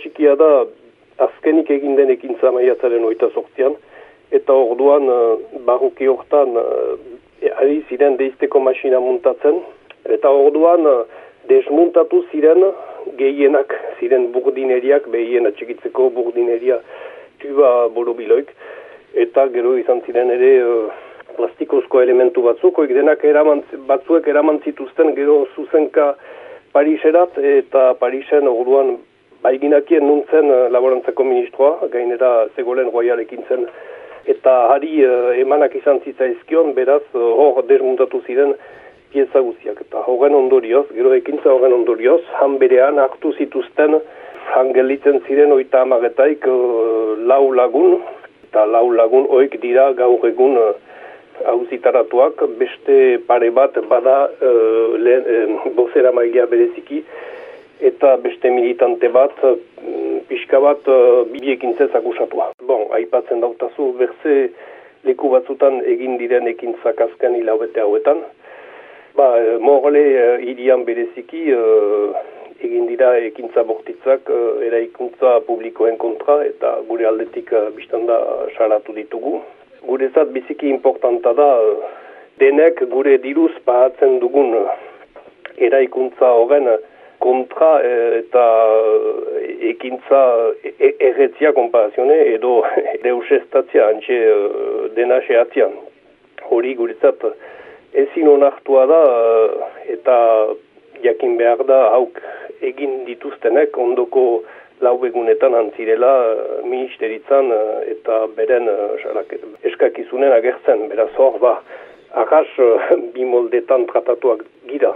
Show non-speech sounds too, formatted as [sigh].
txikia da azkenik egin den ekintza maiatzaren oita sortzian, eta orduan uh, barruki hortan uh, ari ziren deizteko masina muntatzen, eta orduan uh, desmuntatu ziren gehienak ziren burdineriak, behien atxikitzeko burdineria tuba borobiloik, eta gero izan ziren ere uh, plastikozko elementu batzuk, oik denak eraman, batzuek eraman zituzten gero zuzenka Pariserat. Eta Parisen orduan baiginakien nuntzen uh, laborantzako ministroa, gainera zegoelen royalekin zen, eta hari uh, emanak izan zitzaizkion, beraz uh, hor desmuntatu ziren pieza guziak. Eta horren ondorioz, gero ekintza horren ondorioz, han berean hartu zituzten hangelitzen ziren oita amagetaik uh, lau lagun, eta lau lagun oik dira gaur egun uh, beste pare bat bada uh, lehen, uh, bozera mailea bereziki, eta beste militante bat, mm, pixka bat, uh, bibiekin zezak usatua. Bon, aipatzen dautazu, berze leku batzutan egin diren ekintzak azken hilabete hauetan. Ba, eh, morle uh, irian bereziki egin dira ekintza bortitzak eraikuntza publikoen kontra eta gure aldetik biztanda salatu ditugu. Gure zat biziki importanta da denek gure diruz pahatzen dugun eraikuntza horren kontra e, eta e, ekintza e, erretzia komparazione edo [laughs] deusestatzia antxe e, dena sehatzean. Hori guretzat ezin onartua da eta jakin behar da hauk egin dituztenek ondoko laubegunetan antzirela ministeritzan eta beren eskakizunen agertzen. Beraz hor, ba, arras bimoldetan tratatuak gira.